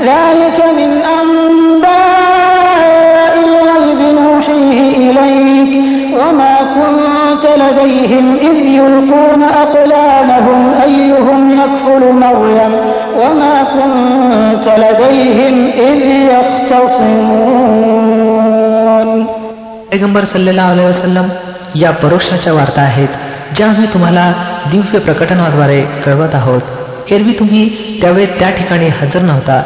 ذلك من أنباء الغيب نوحيه إليك وما كنت لديهم إذ يلقون أقلامهم أيهم يكفل مريم وما كنت لديهم إذ يختصمون पैगंबर सल्लेला अलैहि वसल्लम या परोक्षाच्या वार्ता आहेत ज्या आम्ही तुम्हाला दिव्य प्रकटनाद्वारे कळवत आहोत एरवी तुम्ही त्यावेळी त्या ठिकाणी हजर नव्हता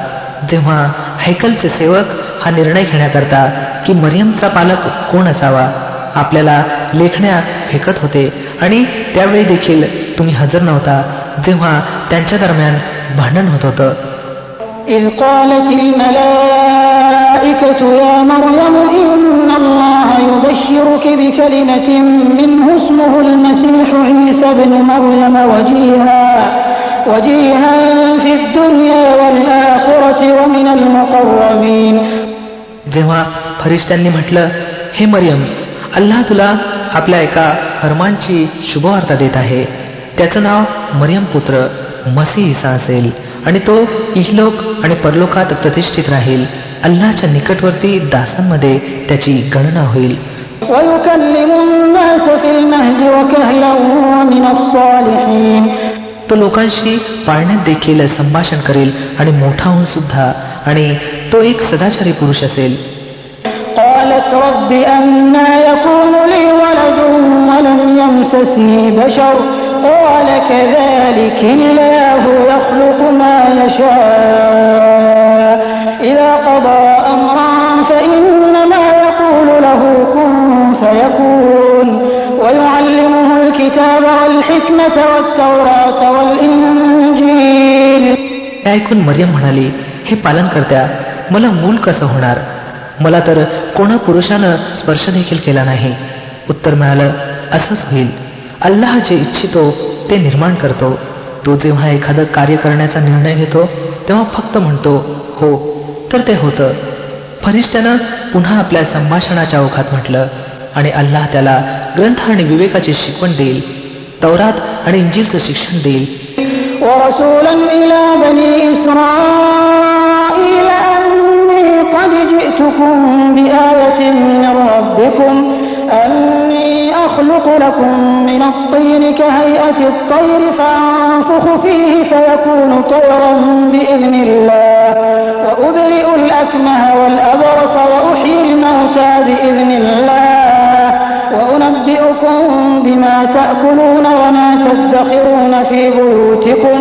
जेव्हा हैकलचे सेवक हा निर्णय घेण्याकरता की मरियमचा पालक कोण असावा आपल्याला लेखण्या फेकत होते आणि त्यावेळी देखील तुम्ही हजर नव्हता जेव्हा त्यांच्या दरम्यान भांडण होत होतं إذ قالت الملائكة يا مريم إن الله يبشرك بكلمة منه اسمه المسيح عيسى بن مريم وجيها وجيها في الدنيا والآخرة ومن المقربين जेव्हा फरिश्त्यांनी म्हटलं हे मरियम अल्लाह तुला आपल्या एका फरमानची शुभवार्ता देत आहे त्याचं नाव मरियम पुत्र मसी इसा असेल आणि तो इहलोक आणि परलोकात प्रतिष्ठित राहील अल्लाच्या निकटवर्ती दासांमध्ये त्याची गणना होईल ويكلم الناس في المهد وكهلا ومن الصالحين तो लोकांशी पाळण्यात देखील संभाषण करेल आणि मोठा होऊन सुद्धा आणि तो एक सदाचारी पुरुष असेल قالت رب أنا يكون لي ولد ولم يمسسني بشر قال كذلك الله يخلق ما يشاء إذا قضى الكتاب والحكمة والتوراة والإنجيل हे ऐकून मरियम म्हणाली हे पालन करत्या मला मूल कसं होणार मला तर कोणा पुरुषानं स्पर्श देखील केला नाही उत्तर मिळालं असंच होईल अल्लाह जे इच्छितो ते निर्माण करतो तो जेव्हा एखादं कार्य करण्याचा निर्णय घेतो तेव्हा फक्त म्हणतो हो तर ते होतं फरिश्त्यानं पुन्हा आपल्या संभाषणाच्या ओघात म्हटलं आणि अल्लाह त्याला ग्रंथ आणि विवेकाची शिकवण देईल तौरात आणि इंजिलचं शिक्षण देईल ورسولا إلى بني إسرائيل أني قد جئتكم بآية من ربكم أني أخلق لكم من الطين كهيئة الطير فأنفخ فيه فيكون طيرا بإذن الله وأبرئ الأكمه والأبرص وأحيي الموتى بإذن الله وأنبئكم بما تأكلون وما تدخرون في بيوتكم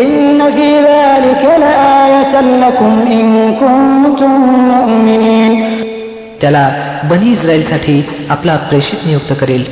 إن في ذلك لآية لكم إن كنتم مؤمنين त्याला बनी इस्रायलसाठी आपला प्रेषित नियुक्त करेल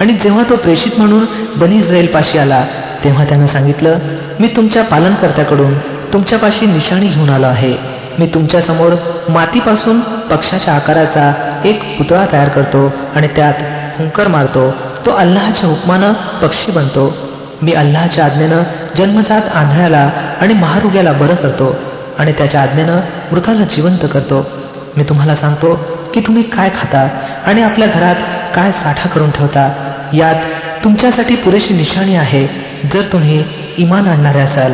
आणि जेव्हा तो प्रेषित म्हणून बनी इस्रायल पाशी आला तेव्हा त्यानं सांगितलं मी तुमच्या पालनकर्त्याकडून तुमच्यापाशी निशाणी घेऊन आलो आहे मी तुमच्यासमोर मातीपासून पक्षाच्या आकाराचा एक पुतळा तयार करतो आणि त्यात हुंकर मारतो. तो अल्लाच्या हुकमानं पक्षी बनतो. मी अल्लाच्या आज्ञेनं जन्मजात आंधळ्याला आणि महारुग्याला बरं करतो आणि त्याच्या आज्ञेनं मृताला जिवंत करतो. मी तुम्हाला सांगतो की तुम्ही काय खाता आणि आपल्या घरात काय साठा करून ठेवता यात तुमच्यासाठी पुरेशी निशाणी आहे जर तुम्ही इमान आणणारे असाल.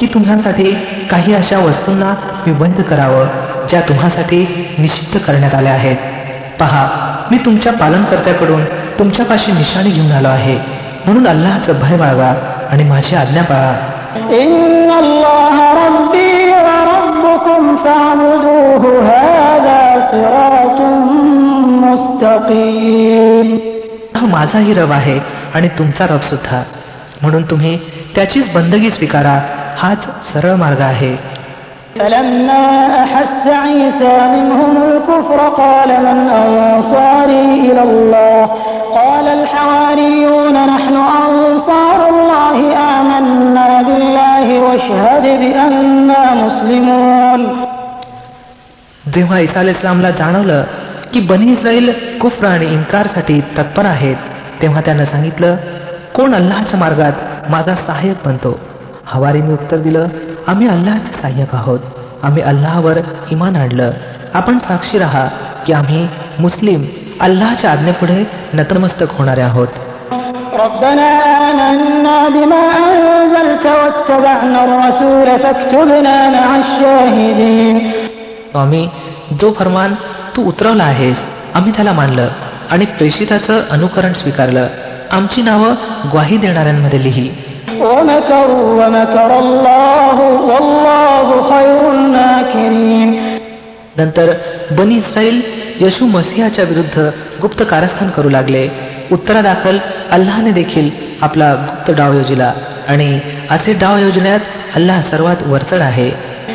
की तुम्हासाठी काही अशा वस्तूंना विबंध करावं ज्या तुम्हासाठी निश्चित करण्यात आल्या आहेत. पहा मी तुमच्या पालनकर्त्याकडून तुमच्यापाशी निशाणी घेऊन आलो आहे. म्हणून अल्लाहचं भय बाळगा आणि माझी आज्ञा पाळा. माझाही रब आहे आणि तुमचा रब सुद्धा. म्हणून तुम्ही त्याचीच बंदगी स्वीकारा हाच सरळ मार्ग आहे فلما أحس عيسى منهم الكفر قال من أنصاري إلى الله قال الحواريون نحن أنصار الله آمنا بالله واشهد بأننا مسلمون जेव्हा इसा इस्लामला जाणवलं की बनी इस्राईल कुफ्र आणि इन्कारसाठी तत्पर आहेत तेव्हा त्यानं सांगितलं कोण अल्लाच्या मार्गात माझा सहाय्यक बनतो हवारीने उत्तर दिलं आम्ही अल्लाहचे सहाय्यक आहोत. आम्ही अल्लाहवर इमान आणलं. आपण साक्षी राहा की आम्ही मुस्लिम अल्लाहच्या आज्ञेपुढे नतमस्तक होणारे आहोत. स्वामी जो फरमान तू उतरवला आहेस आम्ही त्याला मानलं आणि प्रेषिताचं अनुकरण स्वीकारलं. आमची नावं ग्वाही देणाऱ्यांमध्ये लिही. नंतर बनी इस्राईल यशू मसिहाच्या विरुद्ध गुप्त कारस्थान करू लागले. उत्तरादाखल अल्लाने देखील आपला गुप्त डाव योजिला. आणि असे डाव योजण्यात अल्लाह सर्वात वरचढ आहे.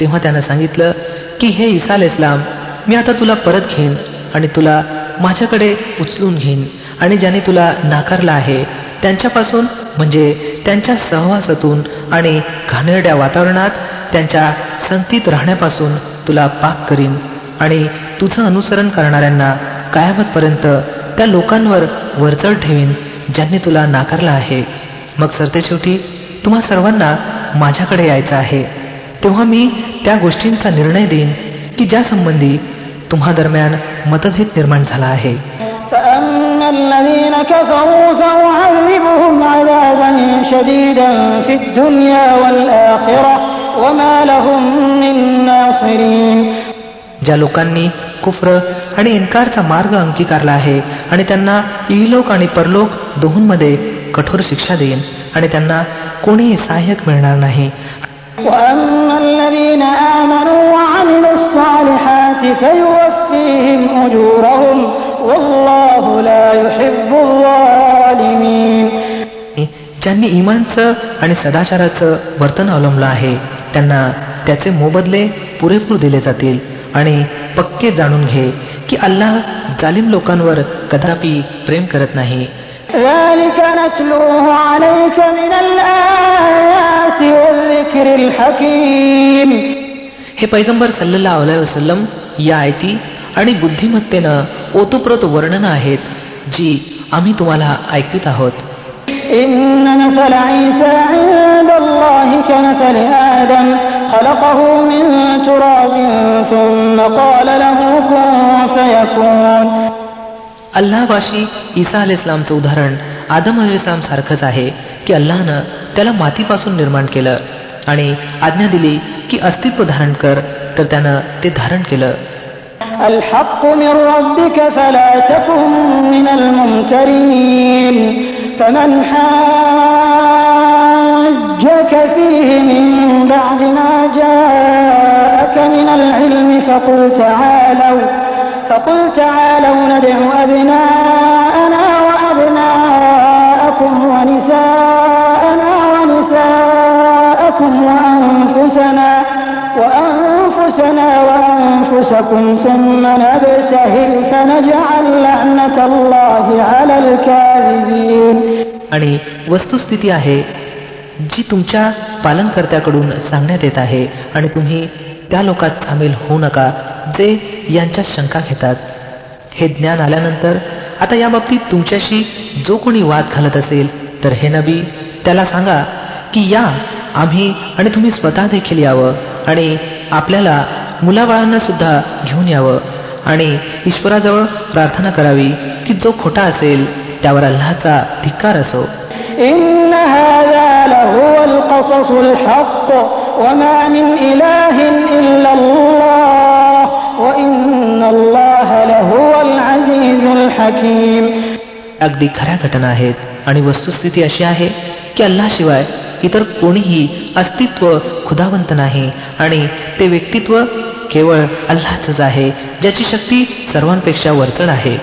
तेव्हा त्यानं सांगितलं की हे इसाल इस्लाम मी आता तुला परत घेईन आणि तुला माझ्याकडे उचलून घेईन. आणि ज्याने तुला नाकारला आहे त्यांच्यापासून म्हणजे त्यांच्या सहवासातून आणि घाणेरड्या वातावरणात त्यांच्या संगतीत राहण्यापासून तुला पाक करीन. आणि तुझं अनुसरण करणाऱ्यांना कायमतपर्यंत त्या लोकांवर वरचढ ठेवीन ज्यांनी तुला नाकारला आहे. मग सरते शेवटी तुम्हा सर्वांना माझ्याकडे यायचं आहे. तेव्हा मी त्या गोष्टींचा निर्णय देईन की ज्या संबंधी तुम्हा दरम्यान मतभेद निर्माण झाला आहे. ज्या लोकांनी कुफ्र आणि इन्कारचा मार्ग अंगीकारला आहे आणि त्यांना इलोक आणि परलोक दोहोंमध्ये कठोर शिक्षा देईन आणि त्यांना कोणीही सहाय्यक मिळणार नाही وأما الذين آمنوا وعملوا الصالحات فيوفيهم أجورهم والله لا يحب الظالمين ज्यांनी इमानचं आणि सदाचाराचं वर्तन अवलंबलं आहे त्यांना त्याचे मोबदले पुरेपूर दिले जातील आणि पक्के जाणून घे की अल्लाह जालिम लोकांवर कदापि प्रेम करत नाही ذلك نتلوه عليك من الآيات والذكر الحكيم हे पैगंबर सल्लल्लाह अलैहि वसल्लम या आयती आणि बुद्धिमत्तेनं ओतप्रोत वर्णन आहेत जी आम्ही तुम्हाला ऐकवित आहोत إن مثل عيسى عند الله كمثل آدم خلقه من تراب ثم قال له كن فيكون अल्लाहवाशी ईसा अल इस्लामचं उदाहरण आदम अल इस्लाम सारखंच आहे की अल्लानं त्याला मातीपासून निर्माण केलं आणि आज्ञा दिली की अस्तित्व धारण कर तर त्यानं ते धारण केलं الحق من ربك فلا تكن من الممترين فمن حاجك فيه من بعد ما جاءك من العلم فقل تعالوا فقل تعالوا ندع أبناءنا وأبناءكم ونساءنا ونساءكم وأنفسنا وأنفسنا وأنفسكم ثم نبتهل فنجعل لعنة الله على الكاذبين आणि वस्तुस्थिती आहे जी तुमच्या पालनकर्त्याकडून सांगण्यात येत आहे आणि तुम्ही त्या लोकात सामील होऊ नका जे यांच्यात शंका घेतात. हे ज्ञान आल्यानंतर आता या बाबतीत तुमच्याशी जो कोणी वाद घालत असेल तर हे नबी त्याला सांगा की या आम्ही आणि तुम्ही स्वतः देखील यावं आणि आपल्याला मुलाबाळांना सुद्धा घेऊन यावं आणि ईश्वराजवळ प्रार्थना करावी की जो खोटा असेल त्यावर अल्लाचा धिक्कार असो. إن هذا لهو القصص الحق وما من إله إلا الله وإن الله لهو العزيز الحكيم अगदी खऱ्या घटना आहेत आणि वस्तुस्थिती अशी आहे की अल्लाशिवाय इतर कोणीही अस्तित्व खुदावंत नाही आणि ते व्यक्तित्व केवळ अल्लाचच आहे ज्याची शक्ती सर्वांपेक्षा वरचढ आहे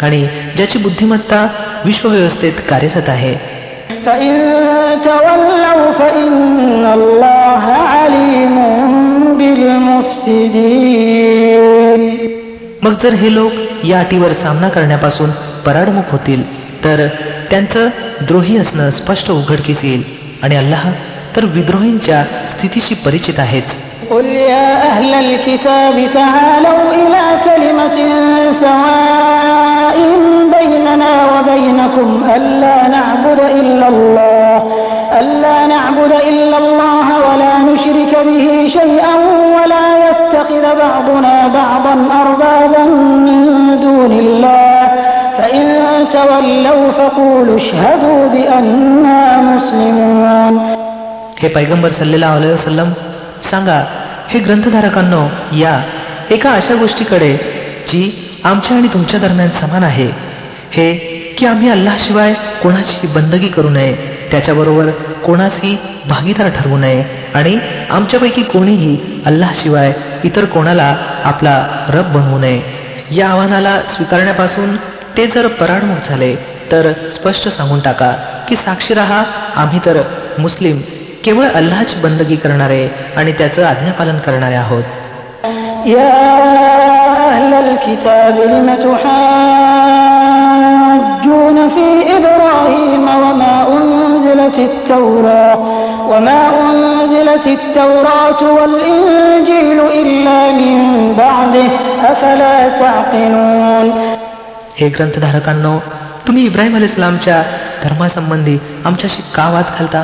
आणि ज्याची बुद्धिमत्ता विश्वव्यवस्थेत कार्यरत आहे मग जर हे लोक या अटीवर सामना करण्यापासून पराडमुख होतील तर त्यांचं द्रोही असणं स्पष्ट उघडकीस येईल आणि अल्लाह तर विद्रोहींच्या स्थितीशी परिचित आहेच قل يا أهل الكتاب تعالوا إلى كلمة سواء بيننا وبينكم ألا نعبد إلا الله ألا نعبد إلا الله ولا نشرك به شيئا ولا يتخذ بعضنا بعضا أربابا من دون الله فإن تولوا فقولوا اشهدوا بأننا مسلمون हे पैगंबर सल्लेला वसलम सांगा हे ग्रंथधारकांनो या एका अशा गोष्टीकडे जी आमच्या आणि तुमच्या दरम्यान समान आहे. हे की आम्ही अल्लाशिवाय कोणाची बंदगी करू नये त्याच्याबरोबर कोणाची भागीदार ठरवू नये आणि आमच्यापैकी कोणीही अल्लाशिवाय इतर कोणाला आपला रब बनवू नये. या आव्हानाला स्वीकारण्यापासून ते जर पराडमुख झाले तर स्पष्ट सांगून टाका की साक्षी रहा आम्ही तर मुस्लिम केवळ अल्लाच बंदगी करणारे आणि त्याचं आज्ञापालन करणारे आहोत. हे ग्रंथधारकांनो तुम्ही इब्राहिम अल इस्लामच्या धर्मासंबंधी आमच्याशी का वाद घालता?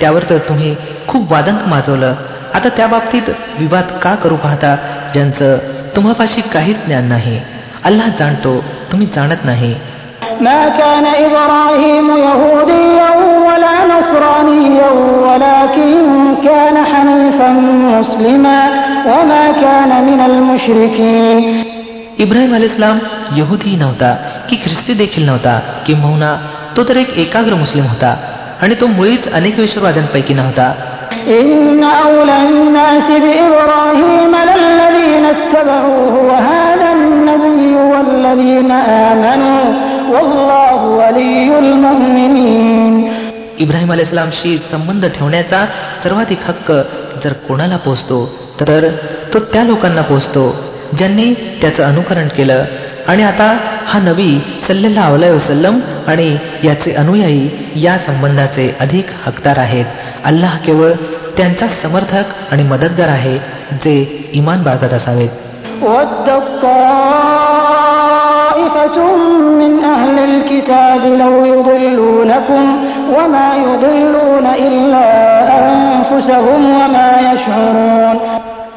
त्यावर तर तुम्ही खूप वादंक माजवलं आता त्या बाबतीत विवाद का करू पाहता ज्यांचं तुम्हापाशी काहीच ज्ञान नाही अल्लाह जाणतो तुम्ही जाणत नाही ما كان إبراهيم يهوديا ولا نصرانيا ولكن كان حنيفا مسلما وما كان من المشركين इब्राहिम अल इस्लाम यहुदी नव्हता की ख्रिस्ती देखील नव्हता किंबहुना तो तर एक एकाग्र मुस्लिम होता आणि तो मुळीच अनेक विश्ववाद्यांपैकी नव्हता. इब्राहिम अलाइस्लामशी संबंध ठेवण्याचा सर्वाधिक हक्क जर कोणाला पोचतो तर तो त्या लोकांना पोचतो ज्यांनी त्याचं अनुकरण केलं. आणि आता हा नबी सल्लेल्लाहु अलैहि वसल्लम आणि याचे अनुयायी या संबंधाचे अधिक हकदार आहेत. अल्लाह केवळ त्यांचा समर्थक आणि मदतगार आहे जे इमान बाळगत असावेत.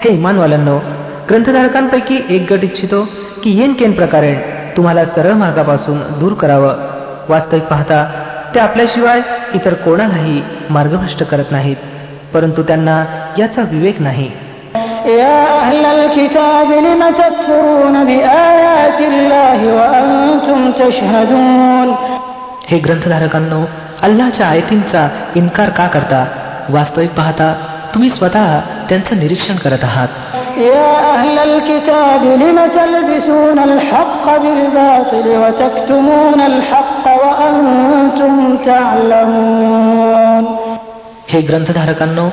हे इमानवाल्यांनो ग्रंथधारकांपैकी एक गट इच्छितो की येन केन प्रकारे तुम्हाला सरळ मार्गापासून दूर करावं? वास्तविक पाहता ते आपल्याशिवाय इतर कोणालाही मार्गभ्रष्ट करत नाहीत परंतु त्यांना याचा विवेक नाही. हे ग्रंथधारकांनो अल्लाच्या आयतींचा इन्कार का करता? वास्तविक पाहता तुम्ही स्वतः त्यांचं निरीक्षण करत आहात يا أهل الكتاب لم تلبسون الحق بالباطل وتكتمون الحق وأنتم تعلمون हे ग्रंथधारकांनो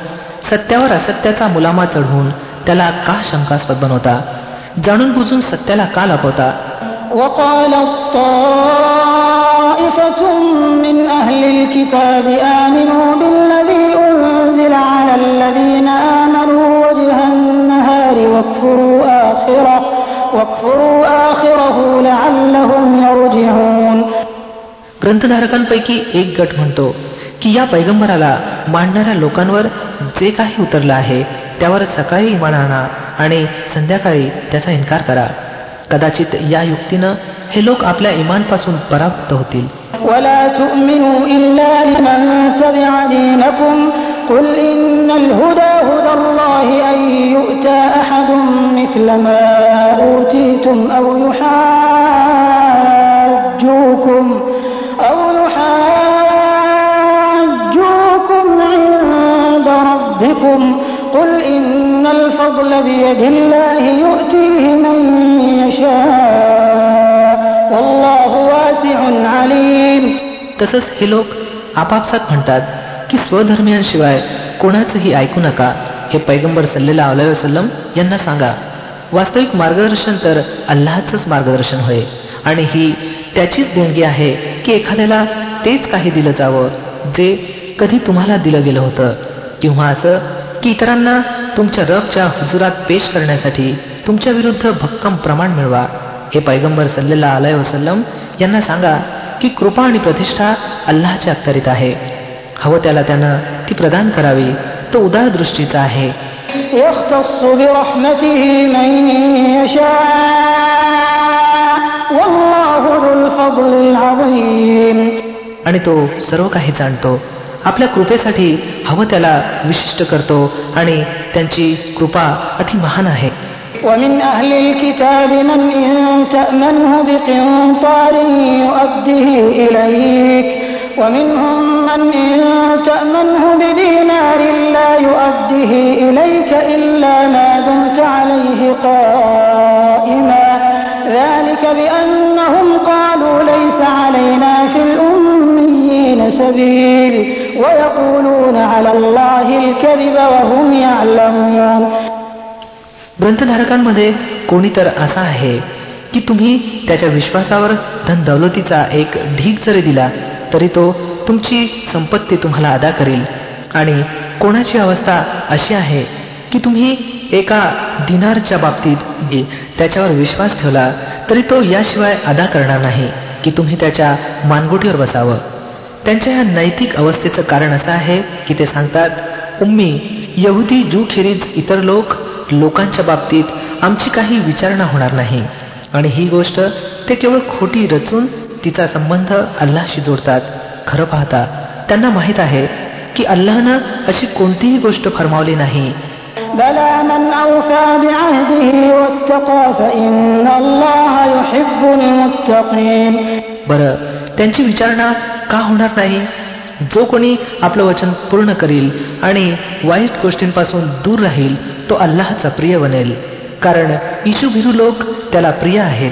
सत्यावर असत्याचा मुलामा चढवून त्याला का शंकास्पद बनवता जाणून बुजून सत्याला का लपवता وقال الطائفة من أهل الكتاب آمنوا بالذي أنزل على الذين آمنوا وجه النهار واكفروا آخره واكفروا آخره لعلهم يرجعون ग्रंथधारकांपैकी एक गट म्हणतो की या पैगंबराला मांडणाऱ्या लोकांवर जे काही उतरलं आहे त्यावर सकाळी इमान आणा आणि संध्याकाळी त्याचा इन्कार करा कदाचित या युक्तीनं हे लोक आपल्या इमानपासून पराभूत होतील ولا تؤمنوا إلا لمن تبع دينكم قل إن الهدى هدى الله أن يؤتى أحد مثل ما أوتيتم أو يحاجوكم أو يحاجوكم عند ربكم قل إن الفضل بيد الله يؤتيه من يشاء والله واسع عليم तसंच हे लोक आपापसात म्हणतात की स्वधर्मियांशिवाय कोणाचंही ऐकू नका हे पैगंबर सल्लेला अलैहि वसलम यांना सांगा. वास्तविक मार्गदर्शन तर अल्लाहच मार्गदर्शन होय आणि ही त्याचीच देणगी आहे की एखाद्याला तेच काही दिलं जावं जे कधी तुम्हाला दिलं गेलं होतं किंवा असं की इतरांना तुमच्या रबच्या हुजुरात पेश करण्यासाठी तुमच्या विरुद्ध भक्कम प्रमाण मिळवा. हे पैगंबर सल्लेला अलय वसलम यांना सांगा की कृपा आणि प्रतिष्ठा अल्लाच्या अखत्यारीत आहे. हवं त्याला त्यानं ती प्रदान करावी तो उदार दृष्टीचा आहे يختص برحمته من يشاء والله ذو الفضل العظيم आणि तो सर्व काही जाणतो आपल्या कृपेसाठी हवं त्याला विशिष्ट करतो आणि त्यांची कृपा अति महान आहे ومن أهل الكتاب من إن تأمنه بقنطار يؤده إليك ومنهم من إن تأمنه بدينار لا يؤده إليك إلا ما دمت عليه قائما ذلك بأنهم قالوا ليس علينا في الأميين سبيل ويقولون على الله الكذب وهم يعلمون ग्रंथधारकांमध्ये कोणी तर असा आहे की तुम्ही त्याच्या विश्वासावर धन दौलतीचा एक ढीग जरी दिला तरी तो तुमची संपत्ती तुम्हाला अदा करील. आणि कोणाची अवस्था अशी आहे की तुम्ही एका दिनारच्या बाबतीत त्याच्यावर विश्वास ठेवला तरी तो याशिवाय अदा करणार नाही की तुम्ही त्याच्या मानगुटीवर बसावं. त्यांच्या या नैतिक अवस्थेचं कारण असं आहे की ते सांगतात उम्मी यहुदी जूखेरीज इतर लोक लोकांच्या बाबतीत आमची काही विचारणा होणार नाही. आणि ही गोष्ट ते केवळ खोटी रचून तिचा संबंध अल्लाशी जोडतात. खरं पाहता त्यांना माहीत आहे की अल्लानं अशी कोणतीही गोष्ट फरमावली नाही. बर त्यांची विचारणा का होणार नाही? जो कोणी आपलं वचन पूर्ण करील आणि वाईट गोष्टींपासून दूर राहील तो अल्लाहचा प्रिय बनेल. कारण इशू लोक त्याला प्रिय आहेत.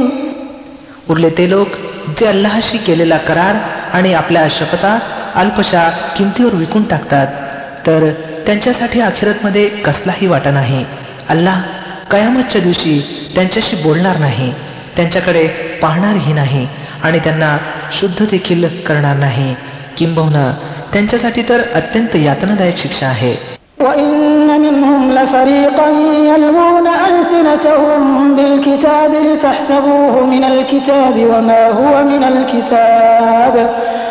उरले ते लोक जे अल्लाशी केलेला करार आणि आपल्या शपथा अल्पशा किमतीवर विकून टाकतात. तर त्यांच्यासाठी अखेरतमध्ये कसलाही वाटा नाही. अल्लाह कयामतच्या दिवशी त्यांच्याशी बोलणार नाही त्यांच्याकडे पाहणारही नाही आणि त्यांना शुद्ध देखील करणार नाही. किंबहुना त्यांच्यासाठी तर अत्यंत यातनादायक शिक्षा आहे. وإن منهم لفريقا يلمون ألسنتهم بالكتاب لتحسبوه من الكتاب وما هو من الكتاب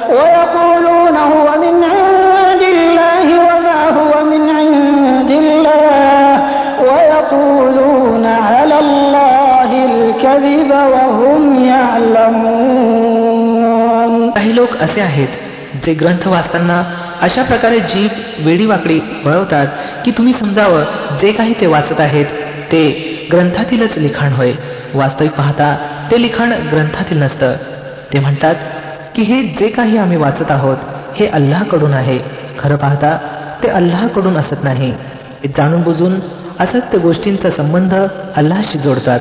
ويقولون هو من عند الله وما هو من عند الله ويقولون على الله الكذب وهم يعلمون काही लोक असे आहेत जे ग्रंथ वाचताना अशा प्रकारे जीभ वेडीवाकडी वळवतात की तुम्ही समजावं जे काही ते वाचत आहेत ते ग्रंथातीलच लिखाण होय. वास्तविक पाहता ते लिखाण ग्रंथातील नसतं. ते म्हणतात की हे जे काही आम्ही वाचत आहोत हे अल्लाकडून आहे. खरं पाहता ते अल्लाकडून असत नाही. जाणून बुजून असत्य गोष्टींचा संबंध अल्लाशी जोडतात.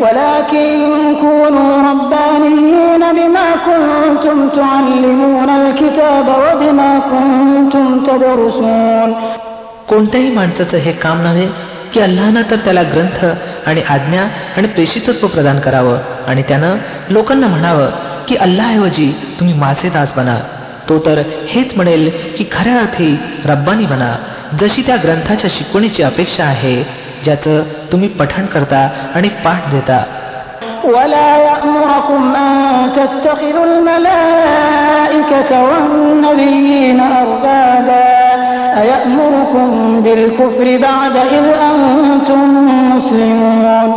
ولكن كونوا ربانيين بما كنتم تعلمون الكتاب وبما كنتم تدرسون कोणत्याही माणसाचं हे काम नव्हे की अल्लानं तर त्याला ग्रंथ आणि आज्ञा आणि प्रेषितत्व प्रदान करावं आणि त्यानं लोकांना म्हणावं की अल्लाऐवजी तुम्ही माझे दास बना तो तर हेच म्हणेल की खऱ्या अर्थी रब्बानी बना जशी त्या ग्रंथाच्या शिकवणीची अपेक्षा आहे ज्याचं तुम्ही पठण करता आणि पाठ देता ولا يأمركم أن تتخذوا الملائكة والنبيين أربابا أيأمركم بالكفر بعد إذ أنتم مسلمون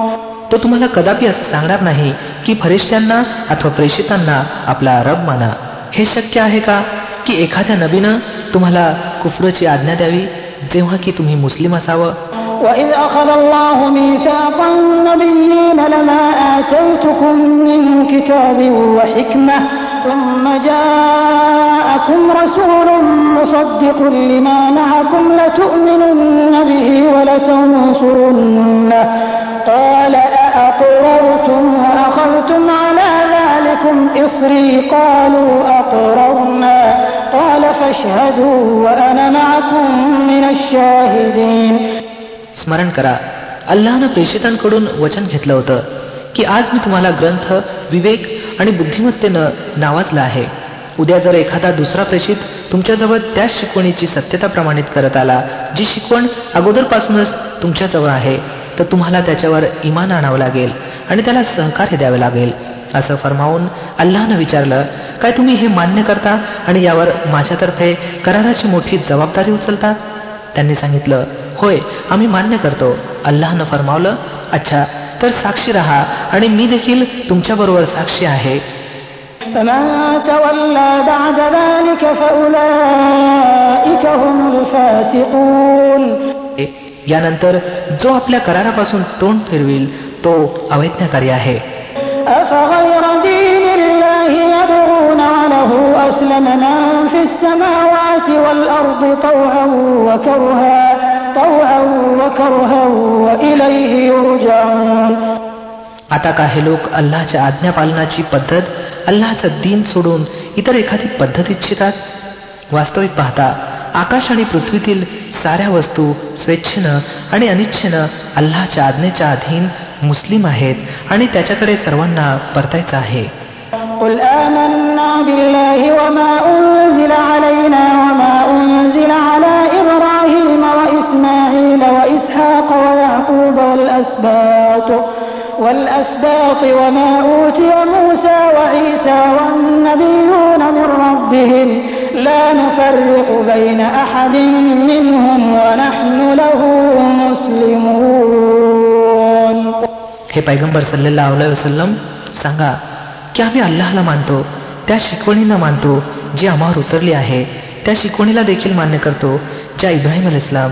तो तुम्हाला कदापि असं सांगणार नाही की फरिश्त्यांना अथवा प्रेषितांना आपला रब माना हे शक्य आहे का की एखाद्या नबीनं तुम्हाला कुफरची आज्ञा द्यावी जेव्हा की तुम्ही मुस्लिम असावं وإذ أخذ الله ميثاق النبيين لما آتيتكم من كتاب وحكمة ثم جاءكم رسول مصدق لما معكم لتؤمنن به ولتنصرنه قال أأقررتم وأخذتم على ذلكم إصري قالوا أقررنا قال فاشهدوا وأنا معكم من الشاهدين स्मरण करा अल्लानं प्रेषितांकडून वचन घेतलं होतं की आज मी तुम्हाला ग्रंथ विवेक आणि बुद्धिमत्तेनं नावाजला आहे उद्या जर एखादा दुसरा प्रेषित तुमच्याजवळ त्याच शिकवणीची सत्यता प्रमाणित करत आला जी शिकवण अगोदरपासूनच तुमच्याजवळ आहे तर तुम्हाला त्याच्यावर इमान आणावं लागेल आणि त्याला सहकार्य द्यावे लागेल असं फरमावून अल्लानं विचारलं काय तुम्ही हे मान्य करता आणि यावर माझ्यातर्फे कराराची मोठी जबाबदारी उचलता? त्यांनी सांगितलं होय आम्ही मान्य करतो. अल्लानं फरमावलं अच्छा तर साक्षी रहा आणि मी देखील तुमच्या बरोबर साक्षी आहे. यानंतर जो आपल्या करारापासून तोंड फिरविल तो अवैज्ञकारी आहे. وله أسلم من في السماوات والأرض طوعا وكرها طوعا وكرها وإليه يرجعون आता का हे लोक अल्लाच्या आज्ञा पालनाची पद्धत अल्लाचं दिन सोडून इतर एखादी पद्धत इच्छितात वास्तविक पाहता आकाश आणि पृथ्वीतील साऱ्या वस्तू स्वेच्छेनं आणि अनिच्छेनं अल्लाच्या आज्ञेच्या अधीन मुस्लिम आहेत आणि त्याच्याकडे सर्वांना परतायचं आहे والأسباط والأسباط وما أوتي موسى وعيسى والنبيون من ربهم لا نفرق بين أحد منهم ونحن له مسلمون हे पैगंबर सल्लेल्लाहु अलैहि वसल्लम सांगा की आम्ही अल्लाहला मानतो त्या शिकवणींना मानतो जी आम्हावर उतरली आहे त्या शिकवणीला देखील मान्य करतो ज्या इब्राहिम अल इस्लाम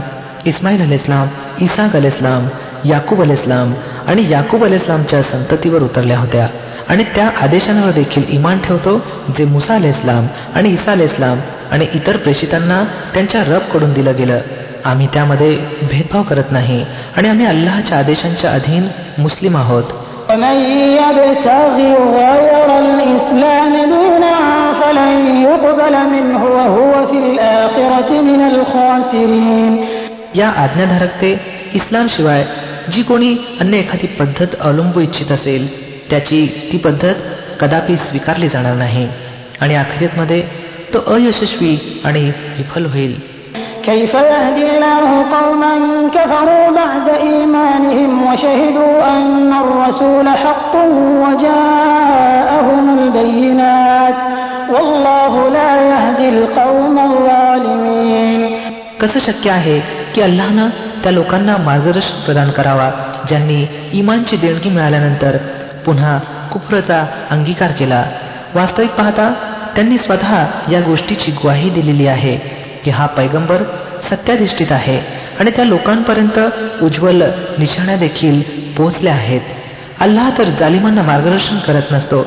इस्माईल अल इस्लाम इसाक अल इस्लाम याकूब अल इस्लाम आणि याकूब अल इस्लामच्या संततीवर उतरल्या होत्या आणि त्या आदेशांवर देखील इमान ठेवतो जे मुसा अल इस्लाम आणि इसा अल इस्लाम आणि इतर प्रेषितांना त्यांच्या रब कडून दिलं गेलं आम्ही त्यामध्ये भेदभाव करत नाही आणि आम्ही अल्लाहच्या आदेशांच्या अधीन मुस्लिम आहोत ومن يبتغي غير الإسلام دينا فلن يقبل منه وهو في الآخرة من الخاسرين या आज्ञाधारकते इस्लाम शिवाय जी कोणी अन्य एखादी पद्धत अवलंबू इच्छित असेल त्याची ती पद्धत कदापि स्वीकारली जाणार नाही आणि अखेरीतमध्ये तो अयशस्वी आणि विफल होईल كيف يهدي الله قوما كفروا بعد إيمانهم وشهدوا أن الرسول حق وجاءهم البينات والله لا يهدي القوم الظالمين कसं शक्य आहे की अल्लानं त्या लोकांना मार्गदर्शन प्रदान करावा ज्यांनी इमानची देणगी मिळाल्यानंतर पुन्हा कुफरचा अंगीकार केला? वास्तविक पाहता त्यांनी स्वतः या गोष्टीची ग्वाही दिलेली आहे की हा पैगंबर सत्याधिष्ठित आहे आणि त्या लोकांपर्यंत उज्ज्वल निशाण्या देखील पोहोचल्या आहेत. अल्लाह तर जालिमांना मार्गदर्शन करत नसतो.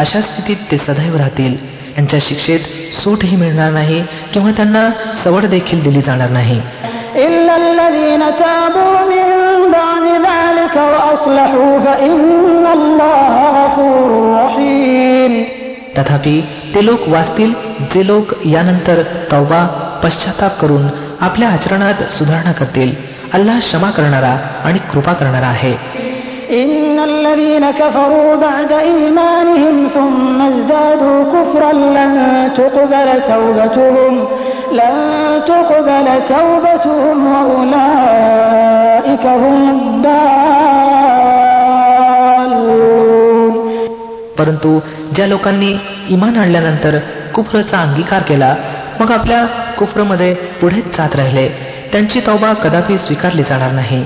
अशा स्थितीत ते सदैव राहतील. त्यांच्या शिक्षेत सूटही मिळणार नाही किंवा त्यांना सवड देखील दिली जाणार नाही. तथापि ते लोक वाचतील जे लोक यानंतर तौबा पश्चाताप करून आपल्या आचरणात सुधारणा करतील. अल्लाह क्षमा करणारा आणि कृपा करणारा आहे. إن الذين كفروا بعد إيمانهم ثم ازدادوا كفرا لن تقبل توبتهم لن تقبل توبتهم وأولئك هم الضالون परंतु ज्या लोकांनी इमान आणल्यानंतर कुफ्रचा अंगीकार केला मग आपल्या कुफ्रमध्ये पुढेच जात राहिले त्यांची तौबा कदापि स्वीकारली जाणार नाही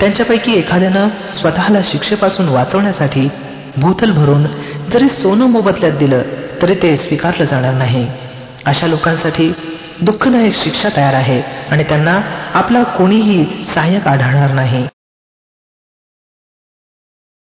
त्यांच्यापैकी एखाद्यानं स्वतःला शिक्षेपासून वाचवण्यासाठी भूतल भरून जरी सोनं मोबदल्यात दिलं तरी ते स्वीकारलं जाणार नाही. अशा लोकांसाठी दुःखदायक शिक्षा तयार आहे आणि त्यांना आपला कोणीही सहाय्यक आढळणार नाही.